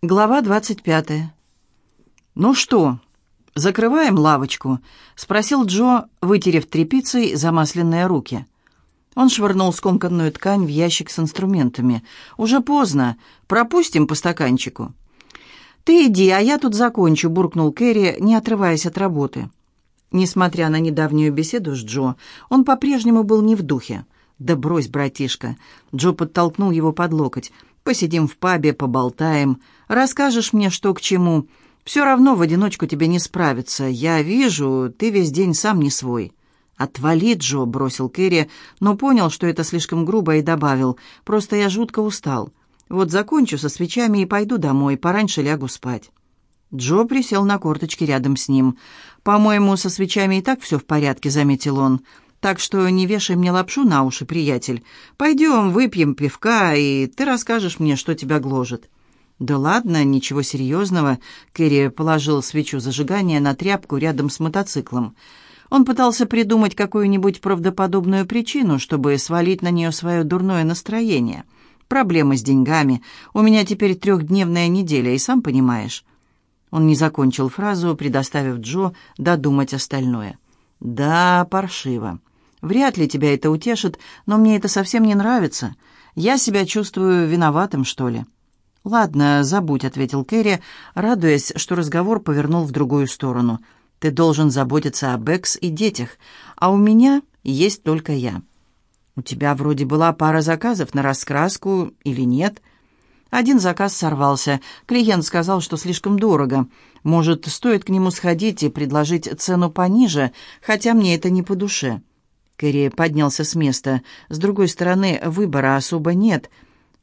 Глава двадцать пятая. «Ну что, закрываем лавочку?» — спросил Джо, вытерев тряпицей замасленные руки. Он швырнул скомканную ткань в ящик с инструментами. «Уже поздно. Пропустим по стаканчику». «Ты иди, а я тут закончу», — буркнул Кэрри, не отрываясь от работы. Несмотря на недавнюю беседу с Джо, он по-прежнему был не в духе. «Да брось, братишка!» Джо подтолкнул его под локоть. «Посидим в пабе, поболтаем. Расскажешь мне, что к чему. Все равно в одиночку тебе не справиться. Я вижу, ты весь день сам не свой». «Отвали, Джо!» — бросил Кэрри, но понял, что это слишком грубо, и добавил. «Просто я жутко устал. Вот закончу со свечами и пойду домой, пораньше лягу спать». Джо присел на корточки рядом с ним. «По-моему, со свечами и так все в порядке», — заметил он. Так что не вешай мне лапшу на уши, приятель. Пойдем, выпьем пивка, и ты расскажешь мне, что тебя гложет». «Да ладно, ничего серьезного», — Кэрри положил свечу зажигания на тряпку рядом с мотоциклом. Он пытался придумать какую-нибудь правдоподобную причину, чтобы свалить на нее свое дурное настроение. «Проблемы с деньгами. У меня теперь трехдневная неделя, и сам понимаешь». Он не закончил фразу, предоставив Джо додумать остальное. «Да, паршиво. Вряд ли тебя это утешит, но мне это совсем не нравится. Я себя чувствую виноватым, что ли». «Ладно, забудь», — ответил Кэрри, радуясь, что разговор повернул в другую сторону. «Ты должен заботиться о Бэкс и детях, а у меня есть только я». «У тебя вроде была пара заказов на раскраску или нет?» Один заказ сорвался. Клиент сказал, что слишком дорого. Может, стоит к нему сходить и предложить цену пониже, хотя мне это не по душе. Кэрри поднялся с места. С другой стороны, выбора особо нет.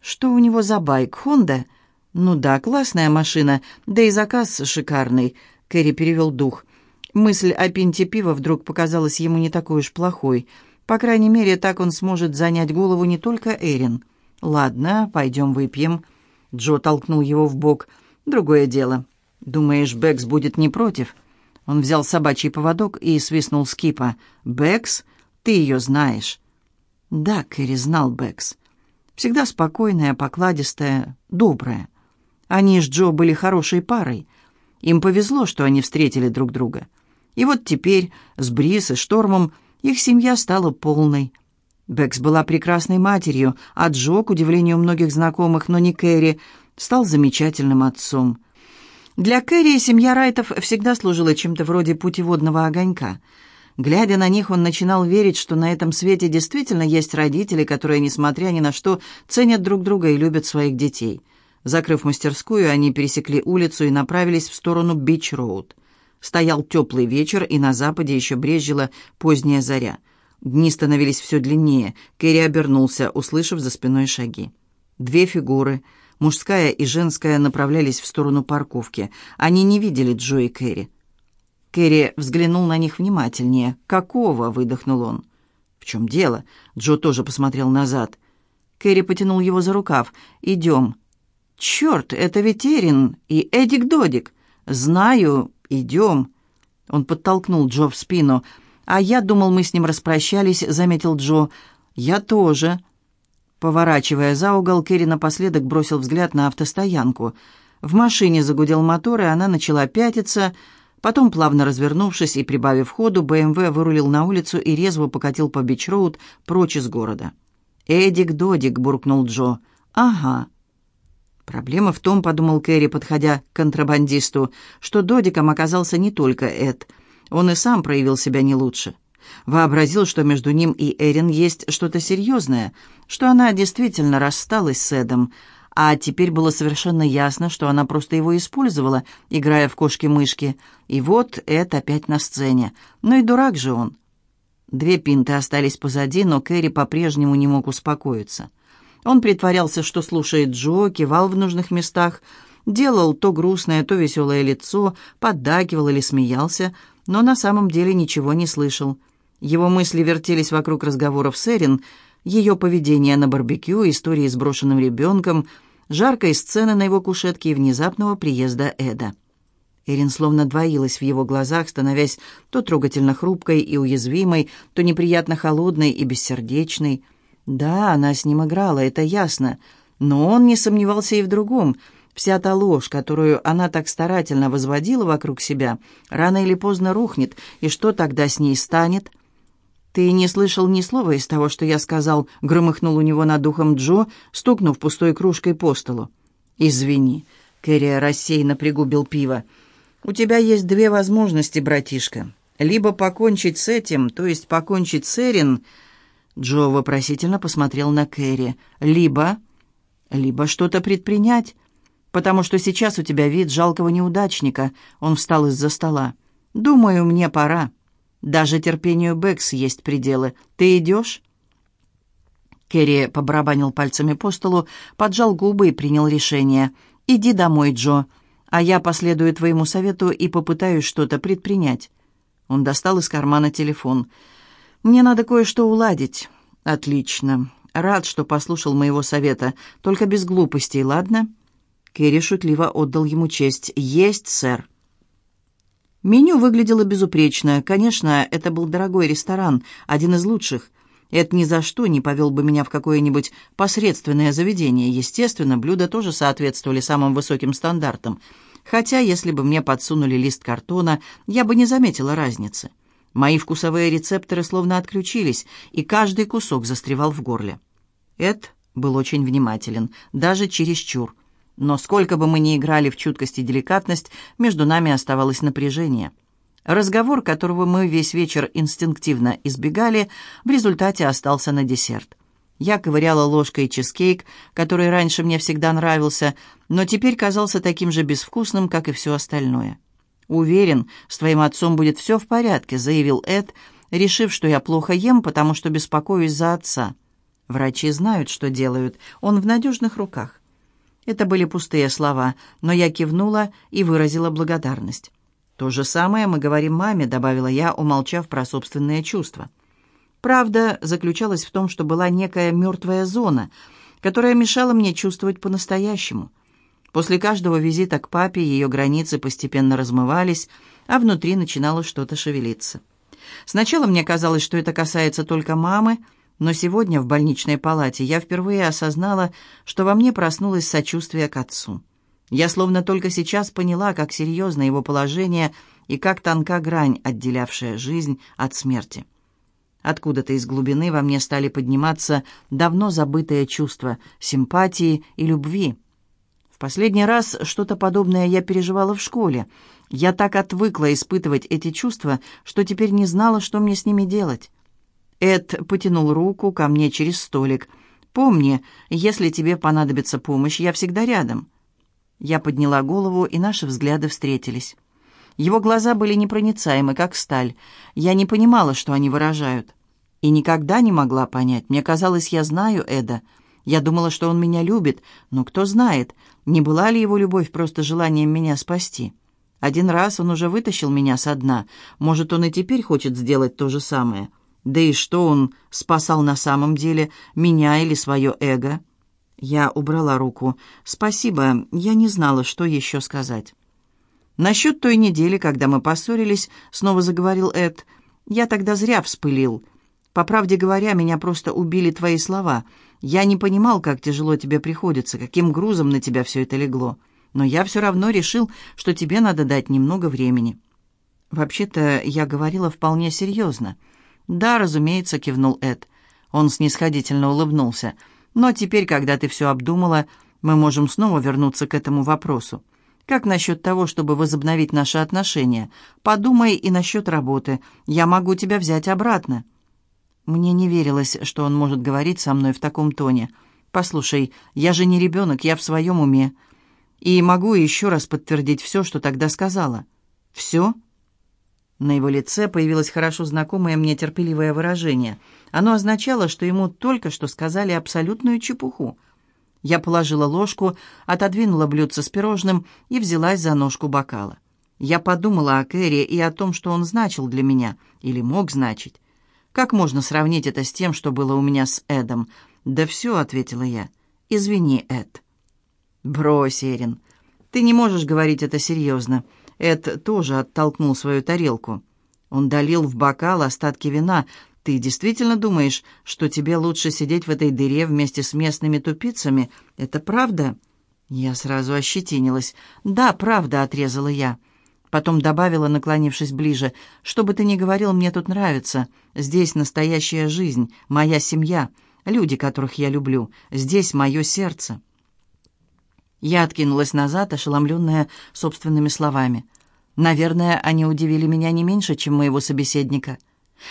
Что у него за байк? Хонда? Ну да, классная машина, да и заказ шикарный. Кэрри перевел дух. Мысль о пинте пива вдруг показалась ему не такой уж плохой. По крайней мере, так он сможет занять голову не только Эрин. «Ладно, пойдем выпьем». Джо толкнул его в бок. «Другое дело. Думаешь, Бэкс будет не против?» Он взял собачий поводок и свистнул Скипа. «Бэкс? Ты ее знаешь». Да, Кэрри знал Бэкс. Всегда спокойная, покладистая, добрая. Они с Джо были хорошей парой. Им повезло, что они встретили друг друга. И вот теперь с Брис и Штормом их семья стала полной. Бэкс была прекрасной матерью, а Джо, к удивлению многих знакомых, но не Кэрри, стал замечательным отцом. Для Кэрри семья Райтов всегда служила чем-то вроде путеводного огонька — Глядя на них, он начинал верить, что на этом свете действительно есть родители, которые, несмотря ни на что, ценят друг друга и любят своих детей. Закрыв мастерскую, они пересекли улицу и направились в сторону Бич-Роуд. Стоял теплый вечер, и на западе еще брезжила поздняя заря. Дни становились все длиннее. Кэрри обернулся, услышав за спиной шаги. Две фигуры, мужская и женская, направлялись в сторону парковки. Они не видели Джо и Кэрри. Кэрри взглянул на них внимательнее. «Какого?» — выдохнул он. «В чем дело?» Джо тоже посмотрел назад. Кэрри потянул его за рукав. «Идем». «Черт, это ведь Эрин и Эдик Додик». «Знаю, идем». Он подтолкнул Джо в спину. «А я думал, мы с ним распрощались», — заметил Джо. «Я тоже». Поворачивая за угол, Кэрри напоследок бросил взгляд на автостоянку. В машине загудел мотор, и она начала пятиться — Потом, плавно развернувшись и прибавив ходу, БМВ вырулил на улицу и резво покатил по Бич-Роуд прочь из города. «Эдик-додик», — буркнул Джо. «Ага». Проблема в том, — подумал Кэрри, подходя к контрабандисту, — что Додиком оказался не только Эд. Он и сам проявил себя не лучше. Вообразил, что между ним и Эрин есть что-то серьезное, что она действительно рассталась с Эдом, а теперь было совершенно ясно, что она просто его использовала, играя в кошки-мышки. И вот это опять на сцене. Ну и дурак же он. Две пинты остались позади, но Кэрри по-прежнему не мог успокоиться. Он притворялся, что слушает Джо, кивал в нужных местах, делал то грустное, то веселое лицо, поддакивал или смеялся, но на самом деле ничего не слышал. Его мысли вертелись вокруг разговоров с Эрин, ее поведение на барбекю, истории с брошенным ребенком — жаркой сцены на его кушетке и внезапного приезда Эда. Эрин словно двоилась в его глазах, становясь то трогательно хрупкой и уязвимой, то неприятно холодной и бессердечной. Да, она с ним играла, это ясно, но он не сомневался и в другом. Вся та ложь, которую она так старательно возводила вокруг себя, рано или поздно рухнет, и что тогда с ней станет? «Ты не слышал ни слова из того, что я сказал», — громыхнул у него над духом Джо, стукнув пустой кружкой по столу. «Извини», — Кэрри рассеянно пригубил пиво. «У тебя есть две возможности, братишка. Либо покончить с этим, то есть покончить с Эрин...» Джо вопросительно посмотрел на Кэрри. «Либо...» «Либо что-то предпринять, потому что сейчас у тебя вид жалкого неудачника». Он встал из-за стола. «Думаю, мне пора. Даже терпению Бэкс есть пределы. Ты идешь?» Керри побарабанил пальцами по столу, поджал губы и принял решение. «Иди домой, Джо, а я последую твоему совету и попытаюсь что-то предпринять». Он достал из кармана телефон. «Мне надо кое-что уладить». «Отлично. Рад, что послушал моего совета. Только без глупостей, ладно?» Керри шутливо отдал ему честь. «Есть, сэр». Меню выглядело безупречно. Конечно, это был дорогой ресторан, один из лучших. Это ни за что не повел бы меня в какое-нибудь посредственное заведение. Естественно, блюда тоже соответствовали самым высоким стандартам. Хотя, если бы мне подсунули лист картона, я бы не заметила разницы. Мои вкусовые рецепторы словно отключились, и каждый кусок застревал в горле. Эд был очень внимателен, даже чересчур. Но сколько бы мы ни играли в чуткость и деликатность, между нами оставалось напряжение. Разговор, которого мы весь вечер инстинктивно избегали, в результате остался на десерт. Я ковыряла ложкой чизкейк, который раньше мне всегда нравился, но теперь казался таким же безвкусным, как и все остальное. «Уверен, с твоим отцом будет все в порядке», — заявил Эд, решив, что я плохо ем, потому что беспокоюсь за отца. Врачи знают, что делают, он в надежных руках. Это были пустые слова, но я кивнула и выразила благодарность. «То же самое мы говорим маме», — добавила я, умолчав про собственные чувства. Правда заключалась в том, что была некая мертвая зона, которая мешала мне чувствовать по-настоящему — После каждого визита к папе ее границы постепенно размывались, а внутри начинало что-то шевелиться. Сначала мне казалось, что это касается только мамы, но сегодня в больничной палате я впервые осознала, что во мне проснулось сочувствие к отцу. Я словно только сейчас поняла, как серьезно его положение и как тонка грань, отделявшая жизнь от смерти. Откуда-то из глубины во мне стали подниматься давно забытые чувства симпатии и любви. В последний раз что-то подобное я переживала в школе. Я так отвыкла испытывать эти чувства, что теперь не знала, что мне с ними делать. Эд потянул руку ко мне через столик. «Помни, если тебе понадобится помощь, я всегда рядом». Я подняла голову, и наши взгляды встретились. Его глаза были непроницаемы, как сталь. Я не понимала, что они выражают. И никогда не могла понять. Мне казалось, я знаю Эда — я думала, что он меня любит, но кто знает, не была ли его любовь просто желанием меня спасти. Один раз он уже вытащил меня со дна. Может, он и теперь хочет сделать то же самое. Да и что он спасал на самом деле, меня или свое эго? Я убрала руку. «Спасибо, я не знала, что еще сказать». «Насчет той недели, когда мы поссорились», — снова заговорил Эд, — «я тогда зря вспылил. По правде говоря, меня просто убили твои слова. Я не понимал, как тяжело тебе приходится, каким грузом на тебя все это легло. Но я все равно решил, что тебе надо дать немного времени». «Вообще-то я говорила вполне серьезно». «Да, разумеется», — кивнул Эд. Он снисходительно улыбнулся. «Но теперь, когда ты все обдумала, мы можем снова вернуться к этому вопросу. Как насчет того, чтобы возобновить наши отношения? Подумай и насчет работы. Я могу тебя взять обратно». Мне не верилось, что он может говорить со мной в таком тоне. «Послушай, я же не ребенок, я в своем уме. И могу еще раз подтвердить все, что тогда сказала». «Все?» На его лице появилось хорошо знакомое мне терпеливое выражение. Оно означало, что ему только что сказали абсолютную чепуху. Я положила ложку, отодвинула блюдце с пирожным и взялась за ножку бокала. Я подумала о Кэрри и о том, что он значил для меня, или мог значить. Как можно сравнить это с тем, что было у меня с Эдом? Да все, ответила я. Извини, Эд. Брось, Эрин. Ты не можешь говорить это серьезно. Эд тоже оттолкнул свою тарелку. Он долил в бокал остатки вина. Ты действительно думаешь, что тебе лучше сидеть в этой дыре вместе с местными тупицами? Это правда? Я сразу ощетинилась. «Да, правда», — отрезала я. Потом добавила, наклонившись ближе, «Что бы ты ни говорил, мне тут нравится. Здесь настоящая жизнь, моя семья, люди, которых я люблю. Здесь мое сердце». Я откинулась назад, ошеломленная собственными словами. Наверное, они удивили меня не меньше, чем моего собеседника.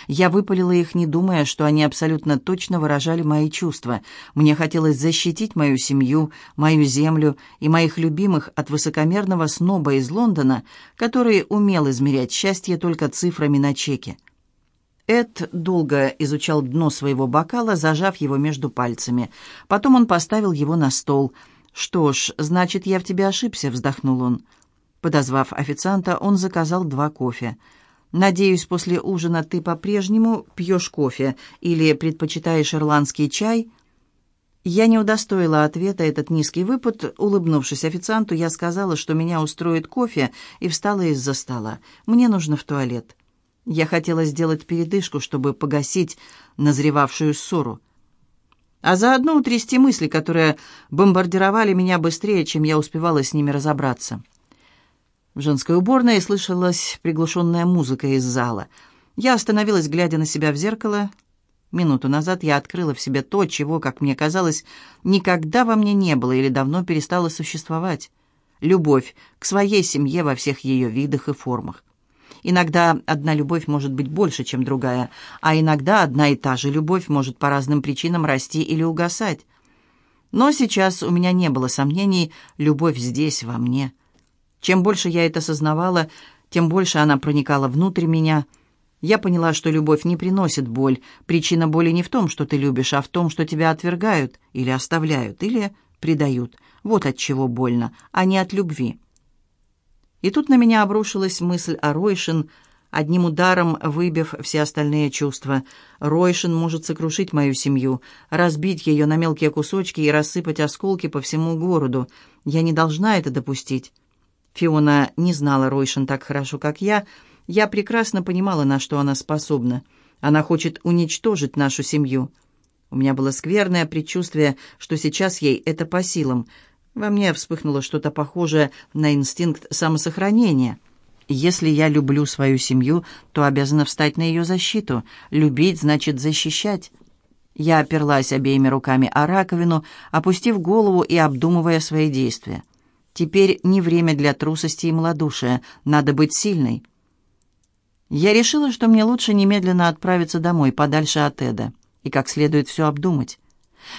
Я выпалила их, не думая, что они абсолютно точно выражали мои чувства. Мне хотелось защитить мою семью, мою землю и моих любимых от высокомерного сноба из Лондона, который умел измерять счастье только цифрами на чеке. Эд долго изучал дно своего бокала, зажав его между пальцами. Потом он поставил его на стол. «Что ж, значит, я в тебе ошибся», — вздохнул он. Подозвав официанта, он заказал два кофе — Надеюсь, после ужина ты по-прежнему пьешь кофе или предпочитаешь ирландский чай?» Я не удостоила ответа этот низкий выпад. Улыбнувшись официанту, я сказала, что меня устроит кофе, и встала из-за стола. Мне нужно в туалет. Я хотела сделать передышку, чтобы погасить назревавшую ссору. А заодно утрясти мысли, которые бомбардировали меня быстрее, чем я успевала с ними разобраться. В женской уборной слышалась приглушенная музыка из зала. Я остановилась, глядя на себя в зеркало. Минуту назад я открыла в себе то, чего, как мне казалось, никогда во мне не было или давно перестало существовать. Любовь к своей семье во всех ее видах и формах. Иногда одна любовь может быть больше, чем другая, а иногда одна и та же любовь может по разным причинам расти или угасать. Но сейчас у меня не было сомнений, любовь здесь, во мне – чем больше я это сознавала, тем больше она проникала внутрь меня. Я поняла, что любовь не приносит боль. Причина боли не в том, что ты любишь, а в том, что тебя отвергают или оставляют, или предают. Вот от чего больно, а не от любви. И тут на меня обрушилась мысль о Ройшин, одним ударом выбив все остальные чувства. Ройшин может сокрушить мою семью, разбить ее на мелкие кусочки и рассыпать осколки по всему городу. Я не должна это допустить. Фиона не знала Ройшин так хорошо, как я. Я прекрасно понимала, на что она способна. Она хочет уничтожить нашу семью. У меня было скверное предчувствие, что сейчас ей это по силам. Во мне вспыхнуло что-то похожее на инстинкт самосохранения. Если я люблю свою семью, то обязана встать на ее защиту. Любить значит защищать. Я оперлась обеими руками о раковину, опустив голову и обдумывая свои действия. Теперь не время для трусости и малодушия, надо быть сильной. Я решила, что мне лучше немедленно отправиться домой, подальше от Эда, и как следует все обдумать.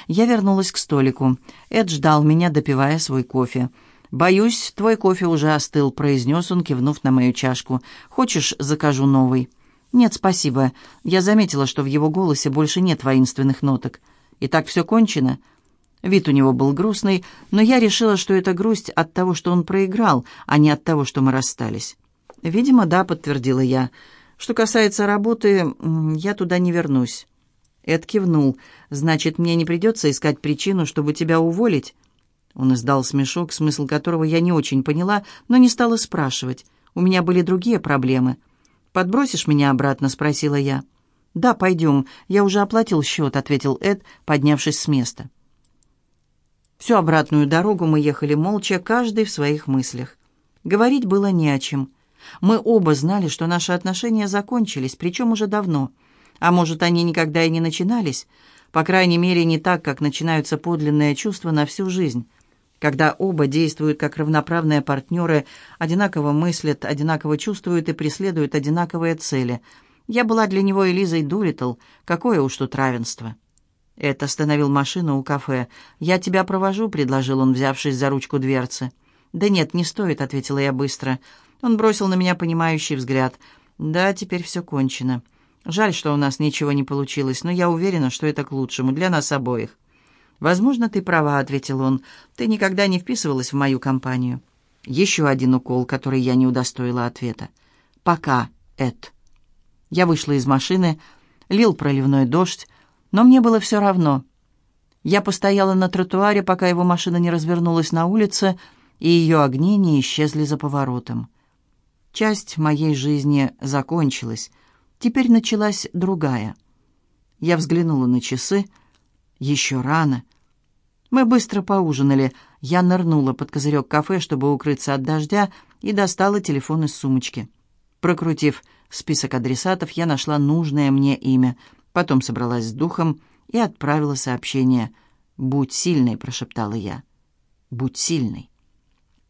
Я вернулась к столику. Эд ждал меня, допивая свой кофе. «Боюсь, твой кофе уже остыл», — произнес он, кивнув на мою чашку. «Хочешь, закажу новый?» «Нет, спасибо. Я заметила, что в его голосе больше нет воинственных ноток. И так все кончено?» Вид у него был грустный, но я решила, что это грусть от того, что он проиграл, а не от того, что мы расстались. «Видимо, да», — подтвердила я. «Что касается работы, я туда не вернусь». Эд кивнул. «Значит, мне не придется искать причину, чтобы тебя уволить?» Он издал смешок, смысл которого я не очень поняла, но не стала спрашивать. У меня были другие проблемы. «Подбросишь меня обратно?» — спросила я. «Да, пойдем. Я уже оплатил счет», — ответил Эд, поднявшись с места. Всю обратную дорогу мы ехали молча, каждый в своих мыслях. Говорить было не о чем. Мы оба знали, что наши отношения закончились, причем уже давно. А может, они никогда и не начинались? По крайней мере, не так, как начинаются подлинные чувства на всю жизнь. Когда оба действуют как равноправные партнеры, одинаково мыслят, одинаково чувствуют и преследуют одинаковые цели. Я была для него Элизой Дулиттл. Какое уж тут равенство. Эд остановил машину у кафе. «Я тебя провожу», — предложил он, взявшись за ручку дверцы. «Да нет, не стоит», — ответила я быстро. Он бросил на меня понимающий взгляд. «Да, теперь все кончено. Жаль, что у нас ничего не получилось, но я уверена, что это к лучшему, для нас обоих». «Возможно, ты права», — ответил он. «Ты никогда не вписывалась в мою компанию». Еще один укол, который я не удостоила ответа. «Пока, Эд». Я вышла из машины, лил проливной дождь, но мне было все равно. Я постояла на тротуаре, пока его машина не развернулась на улице, и ее огни не исчезли за поворотом. Часть моей жизни закончилась. Теперь началась другая. Я взглянула на часы. Еще рано. Мы быстро поужинали. Я нырнула под козырек кафе, чтобы укрыться от дождя, и достала телефон из сумочки. Прокрутив список адресатов, я нашла нужное мне имя, потом собралась с духом и отправила сообщение. «Будь сильной», — прошептала я. «Будь сильной».